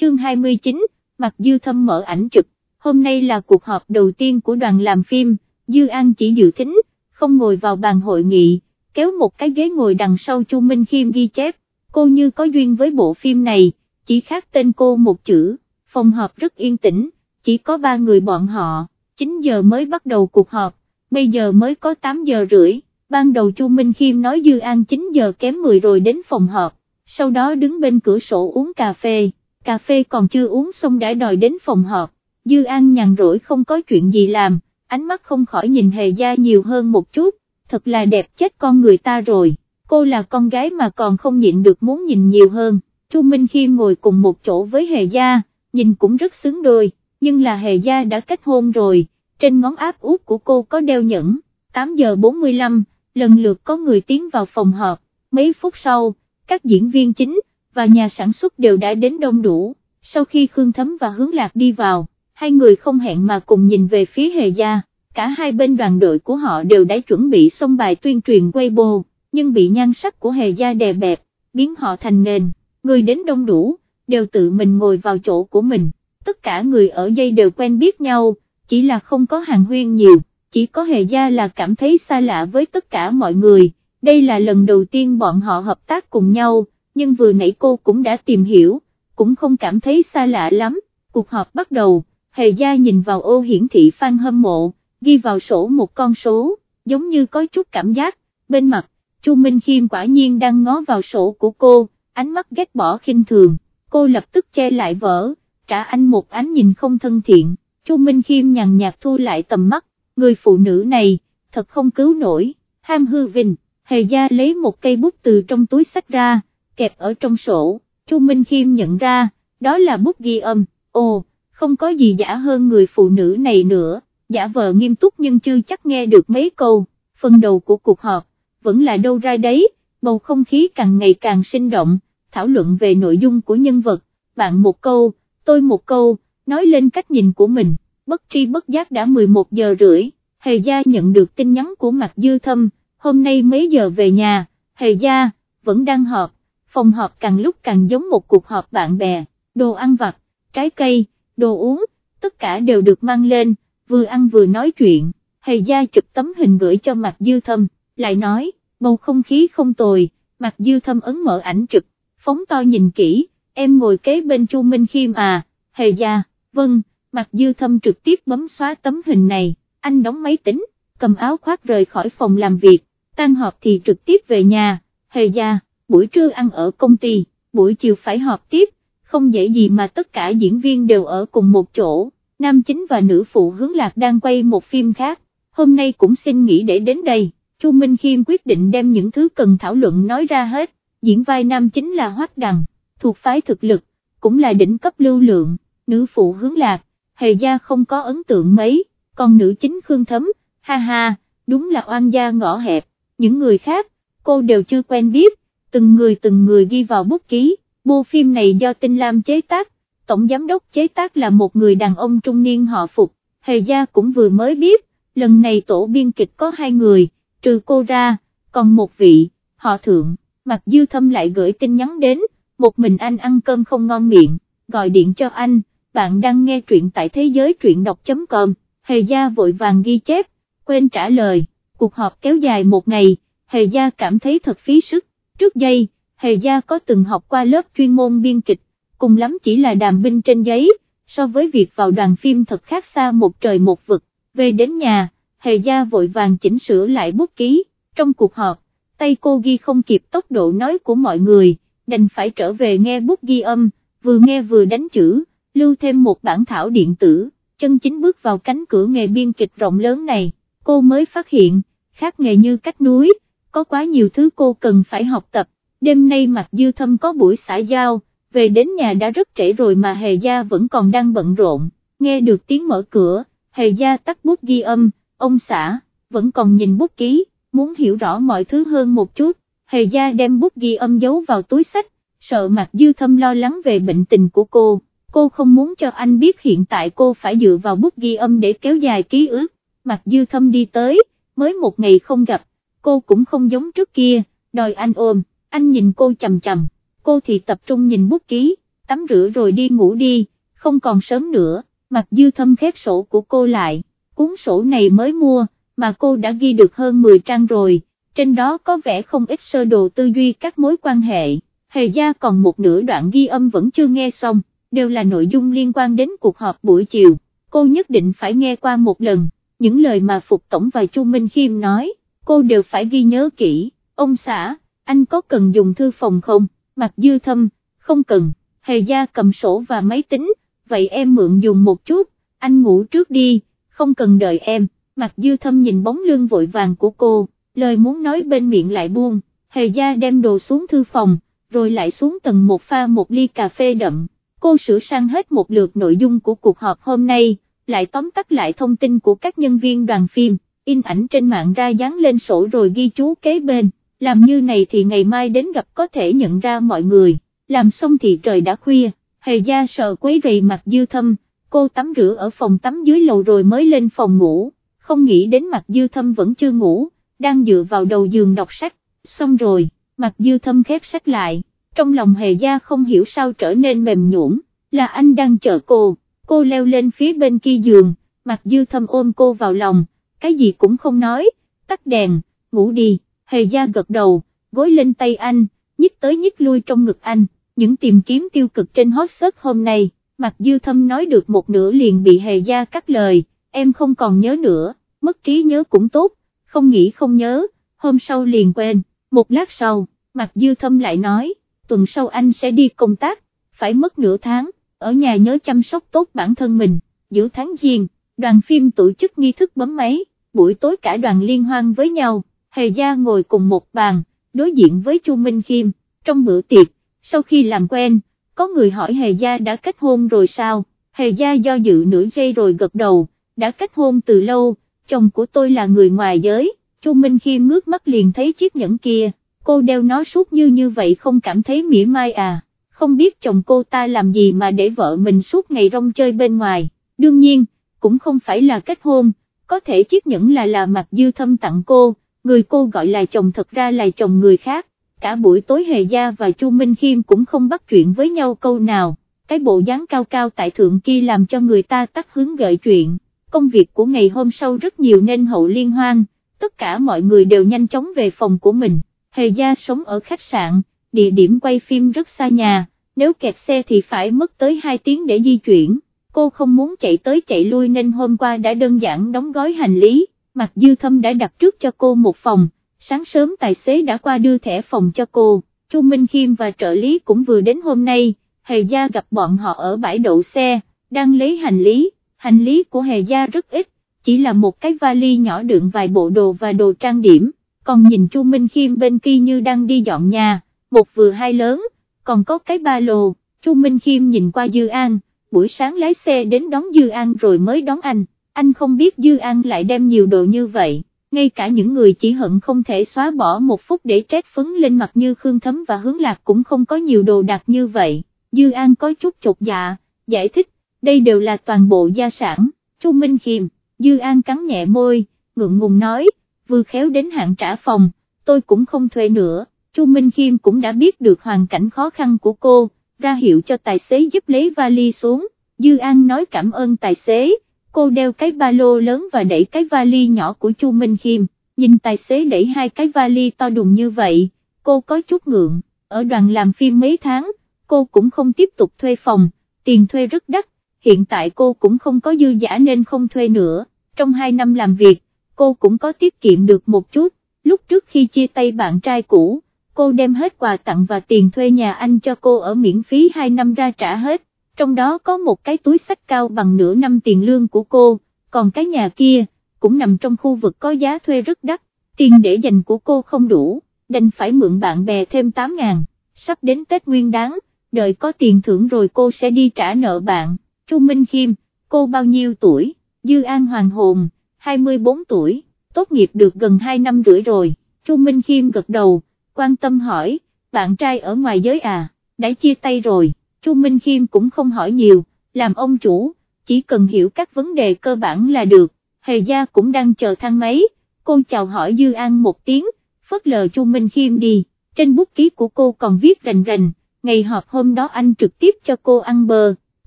chương 29, Mặt Dư Thâm mở ảnh chụp, hôm nay là cuộc họp đầu tiên của đoàn làm phim, Dư An chỉ dự thính, không ngồi vào bàn hội nghị, kéo một cái ghế ngồi đằng sau Chu Minh Khiêm ghi chép, cô như có duyên với bộ phim này, chỉ khác tên cô một chữ, phòng họp rất yên tĩnh, chỉ có ba người bọn họ, 9 giờ mới bắt đầu cuộc họp, bây giờ mới có 8 giờ rưỡi, ban đầu Chu Minh Khiêm nói Dư An 9 giờ kém 10 rồi đến phòng họp, sau đó đứng bên cửa sổ uống cà phê, cà phê còn chưa uống xong đã đòi đến phòng họp, Dư An nhàn rỗi không có chuyện gì làm, ánh mắt không khỏi nhìn hề gia nhiều hơn một chút, thật là đẹp chết con người ta rồi, cô là con gái mà còn không nhịn được muốn nhìn nhiều hơn, Chu Minh khi ngồi cùng một chỗ với hề gia, nhìn cũng rất xứng đôi, nhưng là hề gia đã kết hôn rồi, trên ngón áp út của cô có đeo nhẫn, 8 giờ 45, lần lượt có người tiến vào phòng họp, mấy phút sau, các diễn viên chính và nhà sản xuất đều đã đến đông đủ, sau khi Khương Thấm và Hướng Lạc đi vào, hai người không hẹn mà cùng nhìn về phía Hề Gia, cả hai bên đoàn đội của họ đều đã chuẩn bị xong bài tuyên truyền Weibo, nhưng bị nhan sắc của Hề Gia đè bẹp, biến họ thành nền, người đến đông đủ, đều tự mình ngồi vào chỗ của mình, tất cả người ở dây đều quen biết nhau, chỉ là không có hàng huyên nhiều, chỉ có Hề Gia là cảm thấy xa lạ với tất cả mọi người, đây là lần đầu tiên bọn họ hợp tác cùng nhau, nhưng vừa nãy cô cũng đã tìm hiểu, cũng không cảm thấy xa lạ lắm, cuộc họp bắt đầu, Hề Gia nhìn vào ô hiển thị fan hâm mộ, ghi vào sổ một con số, giống như có chút cảm giác, bên mặt, Chu Minh Khiêm quả nhiên đang ngó vào sổ của cô, ánh mắt ghét bỏ khinh thường, cô lập tức che lại vỡ, trả anh một ánh nhìn không thân thiện, Chu Minh Khiêm nhàn nhạt thu lại tầm mắt, người phụ nữ này, thật không cứu nổi, ham hư vinh, Hề Gia lấy một cây bút từ trong túi sách ra, kẹp ở trong sổ, Chu Minh Khiêm nhận ra, đó là bút ghi âm, ồ, không có gì giả hơn người phụ nữ này nữa, giả vờ nghiêm túc nhưng chưa chắc nghe được mấy câu, phần đầu của cuộc họp, vẫn là đâu ra đấy, bầu không khí càng ngày càng sinh động, thảo luận về nội dung của nhân vật, bạn một câu, tôi một câu, nói lên cách nhìn của mình, bất tri bất giác đã 11 giờ rưỡi, Hề Gia nhận được tin nhắn của Mạc Dư Thâm, hôm nay mấy giờ về nhà, Hề Gia, vẫn đang họp, phòng họp càng lúc càng giống một cuộc họp bạn bè, đồ ăn vặt, trái cây, đồ uống, tất cả đều được mang lên, vừa ăn vừa nói chuyện, Hề Gia chụp tấm hình gửi cho Mạc Dư Thâm, lại nói, bầu không khí không tồi, Mạc Dư Thâm ấn mở ảnh chụp, phóng to nhìn kỹ, em ngồi kế bên Chu Minh Khiêm à, Hề Gia, vâng, Mạc Dư Thâm trực tiếp bấm xóa tấm hình này, anh đóng máy tính, cầm áo khoác rời khỏi phòng làm việc, tan họp thì trực tiếp về nhà, Hề Gia, buổi trưa ăn ở công ty, buổi chiều phải họp tiếp, không dễ gì mà tất cả diễn viên đều ở cùng một chỗ, nam chính và nữ phụ hướng lạc đang quay một phim khác, hôm nay cũng xin nghỉ để đến đây, Chu Minh Khiêm quyết định đem những thứ cần thảo luận nói ra hết, diễn vai nam chính là Hoắc Đằng, thuộc phái thực lực, cũng là đỉnh cấp lưu lượng, nữ phụ hướng lạc, hề gia không có ấn tượng mấy, còn nữ chính Khương Thấm, ha ha, đúng là oan gia ngõ hẹp, những người khác, cô đều chưa quen biết, từng người từng người ghi vào bút ký, bộ phim này do Tinh Lam chế tác, tổng giám đốc chế tác là một người đàn ông trung niên họ Phục, Hề Gia cũng vừa mới biết, lần này tổ biên kịch có hai người, trừ cô ra, còn một vị, họ Thượng, Mạc Dư Thâm lại gửi tin nhắn đến, một mình anh ăn cơm không ngon miệng, gọi điện cho anh, bạn đang nghe truyện tại thế giới truyện đọc.com, Hề Gia vội vàng ghi chép, quên trả lời, cuộc họp kéo dài một ngày, Hề Gia cảm thấy thật phí sức, trước đây, Hề Gia có từng học qua lớp chuyên môn biên kịch, cùng lắm chỉ là đàm binh trên giấy, so với việc vào đoàn phim thật khác xa một trời một vực, về đến nhà, Hề Gia vội vàng chỉnh sửa lại bút ký, trong cuộc họp, tay cô ghi không kịp tốc độ nói của mọi người, đành phải trở về nghe bút ghi âm, vừa nghe vừa đánh chữ, lưu thêm một bản thảo điện tử, chân chính bước vào cánh cửa nghề biên kịch rộng lớn này, cô mới phát hiện, khác nghề như cách núi, có quá nhiều thứ cô cần phải học tập, đêm nay mặc dư thâm có buổi xã giao, về đến nhà đã rất trễ rồi mà hề gia vẫn còn đang bận rộn, nghe được tiếng mở cửa, hề gia tắt bút ghi âm, ông xã, vẫn còn nhìn bút ký, muốn hiểu rõ mọi thứ hơn một chút, hề gia đem bút ghi âm giấu vào túi sách, sợ mặc dư thâm lo lắng về bệnh tình của cô, cô không muốn cho anh biết hiện tại cô phải dựa vào bút ghi âm để kéo dài ký ức, mặc dư thâm đi tới, mới một ngày không gặp, cô cũng không giống trước kia, đòi anh ôm, anh nhìn cô chầm chầm, cô thì tập trung nhìn bút ký, tắm rửa rồi đi ngủ đi, không còn sớm nữa, mặt dư thâm khép sổ của cô lại, cuốn sổ này mới mua, mà cô đã ghi được hơn 10 trang rồi, trên đó có vẻ không ít sơ đồ tư duy các mối quan hệ, hề gia còn một nửa đoạn ghi âm vẫn chưa nghe xong, đều là nội dung liên quan đến cuộc họp buổi chiều, cô nhất định phải nghe qua một lần, những lời mà Phục Tổng và Chu Minh Khiêm nói, cô đều phải ghi nhớ kỹ, ông xã, anh có cần dùng thư phòng không, mặt dư thâm, không cần, hề gia cầm sổ và máy tính, vậy em mượn dùng một chút, anh ngủ trước đi, không cần đợi em, mặt dư thâm nhìn bóng lưng vội vàng của cô, lời muốn nói bên miệng lại buông, hề gia đem đồ xuống thư phòng, rồi lại xuống tầng một pha một ly cà phê đậm, cô sửa sang hết một lượt nội dung của cuộc họp hôm nay, lại tóm tắt lại thông tin của các nhân viên đoàn phim, in ảnh trên mạng ra dán lên sổ rồi ghi chú kế bên, làm như này thì ngày mai đến gặp có thể nhận ra mọi người, làm xong thì trời đã khuya, hề gia sợ quấy rầy mặt dư thâm, cô tắm rửa ở phòng tắm dưới lầu rồi mới lên phòng ngủ, không nghĩ đến mặt dư thâm vẫn chưa ngủ, đang dựa vào đầu giường đọc sách, xong rồi, mặt dư thâm khép sách lại, trong lòng hề gia không hiểu sao trở nên mềm nhũn, là anh đang chờ cô, cô leo lên phía bên kia giường, mặt dư thâm ôm cô vào lòng, cái gì cũng không nói, tắt đèn, ngủ đi, hề gia gật đầu, gối lên tay anh, nhích tới nhích lui trong ngực anh, những tìm kiếm tiêu cực trên hot search hôm nay, mặt dư thâm nói được một nửa liền bị hề gia cắt lời, em không còn nhớ nữa, mất trí nhớ cũng tốt, không nghĩ không nhớ, hôm sau liền quên, một lát sau, mặt dư thâm lại nói, tuần sau anh sẽ đi công tác, phải mất nửa tháng, ở nhà nhớ chăm sóc tốt bản thân mình, giữa tháng giêng, đoàn phim tổ chức nghi thức bấm máy, buổi tối cả đoàn liên hoan với nhau, hề gia ngồi cùng một bàn, đối diện với Chu Minh Khiêm, trong bữa tiệc, sau khi làm quen, có người hỏi hề gia đã kết hôn rồi sao, hề gia do dự nửa giây rồi gật đầu, đã kết hôn từ lâu, chồng của tôi là người ngoài giới, Chu Minh Khiêm ngước mắt liền thấy chiếc nhẫn kia, cô đeo nó suốt như như vậy không cảm thấy mỉa mai à, không biết chồng cô ta làm gì mà để vợ mình suốt ngày rong chơi bên ngoài, đương nhiên, cũng không phải là kết hôn, có thể chiếc nhẫn là là mặt dư thâm tặng cô, người cô gọi là chồng thật ra là chồng người khác, cả buổi tối Hề Gia và Chu Minh Khiêm cũng không bắt chuyện với nhau câu nào, cái bộ dáng cao cao tại thượng kia làm cho người ta tắt hứng gợi chuyện, công việc của ngày hôm sau rất nhiều nên hậu liên hoan, tất cả mọi người đều nhanh chóng về phòng của mình, Hề Gia sống ở khách sạn, địa điểm quay phim rất xa nhà, nếu kẹt xe thì phải mất tới 2 tiếng để di chuyển, cô không muốn chạy tới chạy lui nên hôm qua đã đơn giản đóng gói hành lý, Mạc Dư Thâm đã đặt trước cho cô một phòng, sáng sớm tài xế đã qua đưa thẻ phòng cho cô, Chu Minh Khiêm và trợ lý cũng vừa đến hôm nay, Hề Gia gặp bọn họ ở bãi đậu xe, đang lấy hành lý, hành lý của Hề Gia rất ít, chỉ là một cái vali nhỏ đựng vài bộ đồ và đồ trang điểm, còn nhìn Chu Minh Khiêm bên kia như đang đi dọn nhà, một vừa hai lớn, còn có cái ba lô, Chu Minh Khiêm nhìn qua Dư An, buổi sáng lái xe đến đón Dư An rồi mới đón anh, anh không biết Dư An lại đem nhiều đồ như vậy, ngay cả những người chỉ hận không thể xóa bỏ một phút để trét phấn lên mặt như Khương Thấm và Hướng Lạc cũng không có nhiều đồ đặc như vậy, Dư An có chút chột dạ, giải thích, đây đều là toàn bộ gia sản, Chu Minh Khiêm, Dư An cắn nhẹ môi, ngượng ngùng nói, vừa khéo đến hạn trả phòng, tôi cũng không thuê nữa, Chu Minh Khiêm cũng đã biết được hoàn cảnh khó khăn của cô, ra hiệu cho tài xế giúp lấy vali xuống, Dư An nói cảm ơn tài xế, cô đeo cái ba lô lớn và đẩy cái vali nhỏ của Chu Minh Khiêm, nhìn tài xế đẩy hai cái vali to đùng như vậy, cô có chút ngượng, ở đoàn làm phim mấy tháng, cô cũng không tiếp tục thuê phòng, tiền thuê rất đắt, hiện tại cô cũng không có dư giả nên không thuê nữa, trong hai năm làm việc, cô cũng có tiết kiệm được một chút, lúc trước khi chia tay bạn trai cũ, cô đem hết quà tặng và tiền thuê nhà anh cho cô ở miễn phí 2 năm ra trả hết, trong đó có một cái túi sách cao bằng nửa năm tiền lương của cô, còn cái nhà kia, cũng nằm trong khu vực có giá thuê rất đắt, tiền để dành của cô không đủ, đành phải mượn bạn bè thêm 8 ngàn, sắp đến Tết Nguyên đáng, đợi có tiền thưởng rồi cô sẽ đi trả nợ bạn, Chu Minh Khiêm, cô bao nhiêu tuổi, Dư An Hoàng Hồn, 24 tuổi, tốt nghiệp được gần 2 năm rưỡi rồi, Chu Minh Khiêm gật đầu, quan tâm hỏi, bạn trai ở ngoài giới à, đã chia tay rồi, Chu Minh Khiêm cũng không hỏi nhiều, làm ông chủ, chỉ cần hiểu các vấn đề cơ bản là được, hề gia cũng đang chờ thang máy, cô chào hỏi Dư An một tiếng, phớt lờ Chu Minh Khiêm đi, trên bút ký của cô còn viết rành rành, ngày họp hôm đó anh trực tiếp cho cô ăn bờ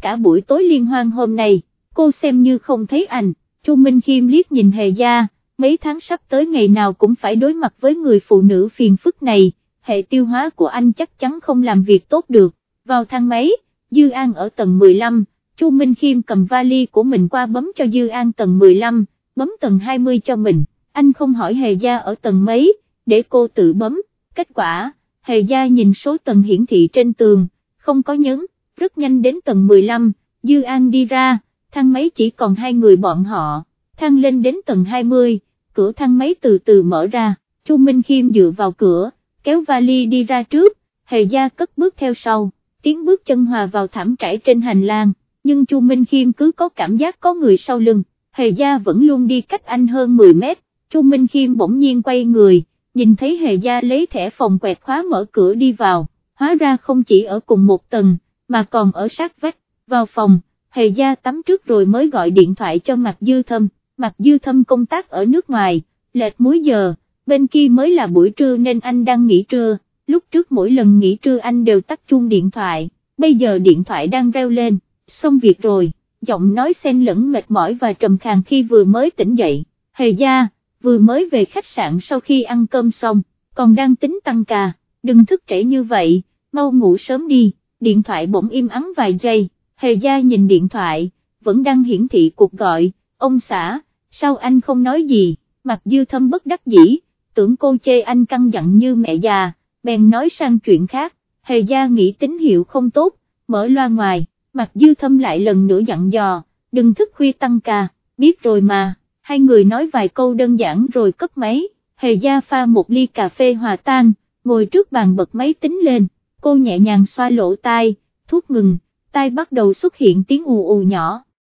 cả buổi tối liên hoan hôm nay, cô xem như không thấy anh, Chu Minh Khiêm liếc nhìn Hề Gia, mấy tháng sắp tới ngày nào cũng phải đối mặt với người phụ nữ phiền phức này, hệ tiêu hóa của anh chắc chắn không làm việc tốt được, vào thang máy, Dư An ở tầng 15, Chu Minh Khiêm cầm vali của mình qua bấm cho Dư An tầng 15, bấm tầng 20 cho mình, anh không hỏi Hề Gia ở tầng mấy, để cô tự bấm, kết quả, Hề Gia nhìn số tầng hiển thị trên tường, không có nhấn, rất nhanh đến tầng 15, Dư An đi ra, thang máy chỉ còn hai người bọn họ, thang lên đến tầng 20, cửa thang máy từ từ mở ra, Chu Minh Khiêm dựa vào cửa, kéo vali đi ra trước, Hề Gia cất bước theo sau, tiếng bước chân hòa vào thảm trải trên hành lang, nhưng Chu Minh Khiêm cứ có cảm giác có người sau lưng, Hề Gia vẫn luôn đi cách anh hơn 10 mét, Chu Minh Khiêm bỗng nhiên quay người, nhìn thấy Hề Gia lấy thẻ phòng quẹt khóa mở cửa đi vào, hóa ra không chỉ ở cùng một tầng, mà còn ở sát vách, vào phòng, Hề Gia tắm trước rồi mới gọi điện thoại cho Mạc Dư Thâm, mặc Dư Thâm công tác ở nước ngoài, lệch múi giờ, bên kia mới là buổi trưa nên anh đang nghỉ trưa, lúc trước mỗi lần nghỉ trưa anh đều tắt chuông điện thoại, bây giờ điện thoại đang reo lên, xong việc rồi, giọng nói xen lẫn mệt mỏi và trầm khàn khi vừa mới tỉnh dậy, Hề Gia, vừa mới về khách sạn sau khi ăn cơm xong, còn đang tính tăng ca, đừng thức trễ như vậy, mau ngủ sớm đi, điện thoại bỗng im ắng vài giây, Hề Gia nhìn điện thoại, vẫn đang hiển thị cuộc gọi, ông xã, sao anh không nói gì, mặt dư thâm bất đắc dĩ, tưởng cô chê anh căng dặn như mẹ già, bèn nói sang chuyện khác, Hề Gia nghĩ tín hiệu không tốt, mở loa ngoài, mặt dư thâm lại lần nữa dặn dò, đừng thức khuya tăng ca, biết rồi mà. Hai người nói vài câu đơn giản rồi cất máy, hề gia pha một ly cà phê hòa tan, ngồi trước bàn bật máy tính lên, cô nhẹ nhàng xoa lỗ tai, thuốc ngừng, tai bắt đầu xuất hiện tiếng ù ù nhỏ,